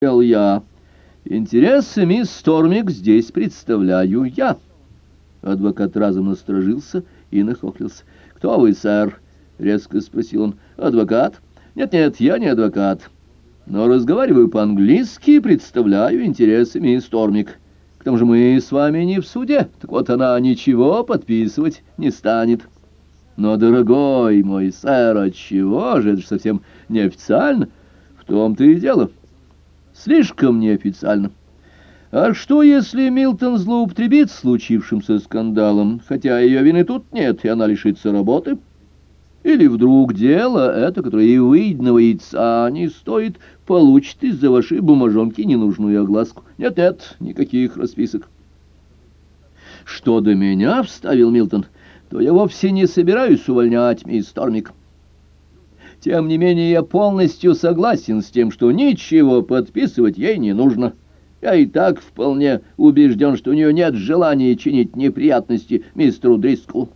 сказал я. Интересы мисс Стормик здесь представляю я. Адвокат разом насторожился и нахохлился. «Кто вы, сэр?» — резко спросил он. «Адвокат?» «Нет-нет, я не адвокат, но разговариваю по-английски и представляю интересы мисс Стормик. К тому же мы с вами не в суде, так вот она ничего подписывать не станет». «Но, дорогой мой сэр, отчего же? Это же совсем неофициально. В том-то и дело». Слишком неофициально. А что, если Милтон злоупотребит случившимся скандалом, хотя ее вины тут нет, и она лишится работы? Или вдруг дело это, которое и выеденного яйца не стоит, получит из-за вашей бумажонки ненужную огласку? Нет-нет, никаких расписок. Что до меня, — вставил Милтон, — то я вовсе не собираюсь увольнять мисс Тормик. Тем не менее, я полностью согласен с тем, что ничего подписывать ей не нужно. Я и так вполне убежден, что у нее нет желания чинить неприятности мистеру Дриску.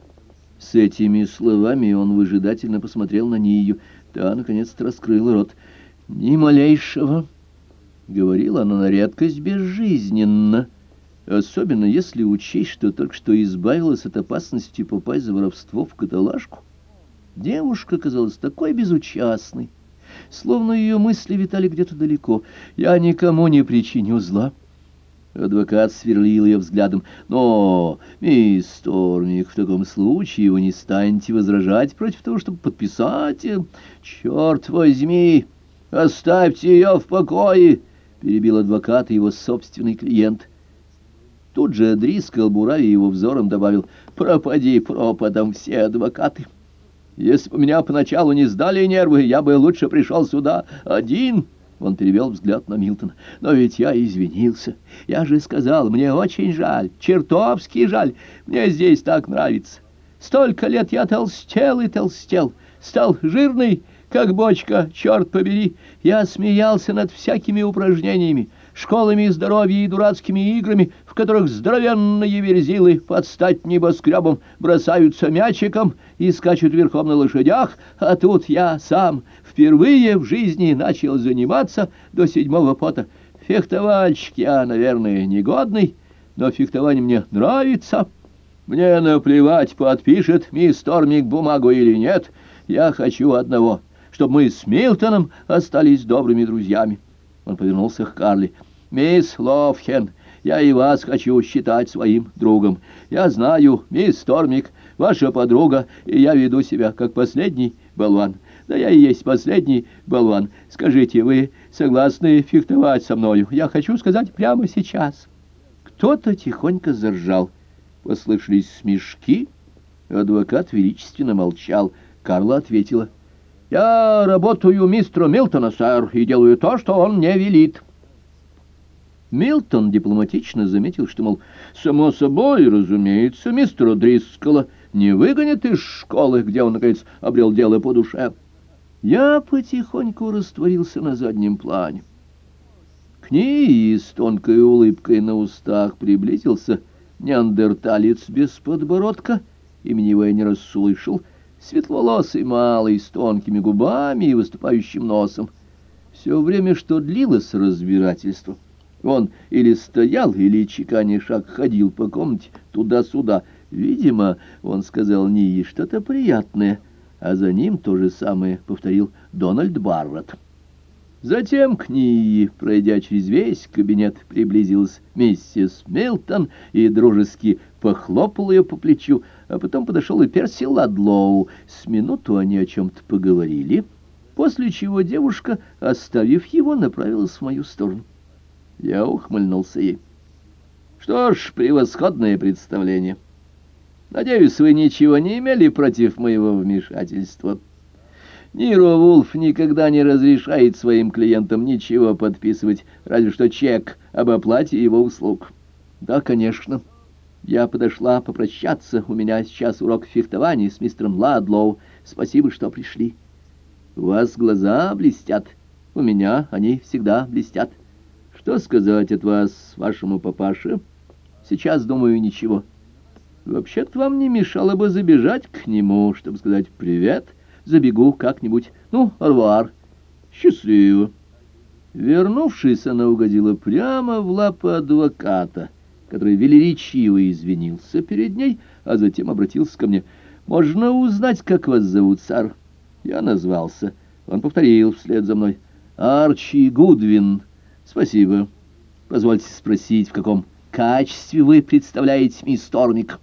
С этими словами он выжидательно посмотрел на нее. Та, наконец-то, раскрыла рот. «Ни малейшего!» — говорила она на редкость безжизненно. Особенно если учесть, что только что избавилась от опасности попасть за воровство в каталажку. Девушка казалась такой безучастной, словно ее мысли витали где-то далеко. «Я никому не причиню зла». Адвокат сверлил ее взглядом. «Но, мисс Тормик, в таком случае вы не станете возражать против того, чтобы подписать? Черт возьми, оставьте ее в покое!» перебил адвокат и его собственный клиент. Тут же Дрискал, буравя его взором, добавил «Пропади пропадом все адвокаты!» Если бы меня поначалу не сдали нервы, я бы лучше пришел сюда один. Он перевел взгляд на Милтона. Но ведь я извинился. Я же сказал, мне очень жаль, чертовски жаль. Мне здесь так нравится. Столько лет я толстел и толстел, стал жирный, как бочка, черт побери. Я смеялся над всякими упражнениями, школами здоровья и дурацкими играми, в которых здоровенные верзилы под стать небоскребом бросаются мячиком и скачут верхом на лошадях, а тут я сам впервые в жизни начал заниматься до седьмого пота. Фехтовальщик я, наверное, негодный, но фехтование мне нравится. Мне наплевать, подпишет мисс Тормик бумагу или нет. Я хочу одного, чтобы мы с Милтоном остались добрыми друзьями. Он повернулся к Карли. «Мисс Ловхен, я и вас хочу считать своим другом. Я знаю, мисс Тормик, ваша подруга, и я веду себя как последний болван. Да я и есть последний болван. Скажите, вы согласны фехтовать со мною? Я хочу сказать прямо сейчас». Кто-то тихонько заржал. Послышались смешки. Адвокат величественно молчал. Карла ответила. «Я работаю мистеру Милтона, сэр, и делаю то, что он мне велит». Милтон дипломатично заметил, что, мол, само собой, разумеется, мистера Дрискала не выгонят из школы, где он, наконец, обрел дело по душе. Я потихоньку растворился на заднем плане. К ней с тонкой улыбкой на устах приблизился неандерталец без подбородка, имени его я не расслышал, светловолосый малый, с тонкими губами и выступающим носом. Все время, что длилось разбирательство, он или стоял, или, чеканя шаг, ходил по комнате туда-сюда. Видимо, он сказал Нии что-то приятное, а за ним то же самое повторил Дональд Барретт. Затем к Нии, пройдя через весь кабинет, приблизилась миссис Милтон и дружески похлопал ее по плечу, а потом подошел и Перси Ладлоу. С минуту они о чем-то поговорили, после чего девушка, оставив его, направилась в мою сторону. Я ухмыльнулся ей. Что ж, превосходное представление. Надеюсь, вы ничего не имели против моего вмешательства. Ниро Вулф никогда не разрешает своим клиентам ничего подписывать, разве что чек об оплате его услуг. Да, конечно. Я подошла попрощаться. У меня сейчас урок фехтования с мистером Ладлоу. Спасибо, что пришли. У вас глаза блестят. У меня они всегда блестят. Что сказать от вас вашему папаше? Сейчас, думаю, ничего. Вообще-то вам не мешало бы забежать к нему, чтобы сказать «привет». Забегу как-нибудь. Ну, арвар. Счастливо. Вернувшись, она угодила прямо в лапы адвоката, который велеречиво извинился перед ней, а затем обратился ко мне. «Можно узнать, как вас зовут, сэр?» Я назвался. Он повторил вслед за мной. «Арчи Гудвин. Спасибо. Позвольте спросить, в каком качестве вы представляете мисс Тормик?»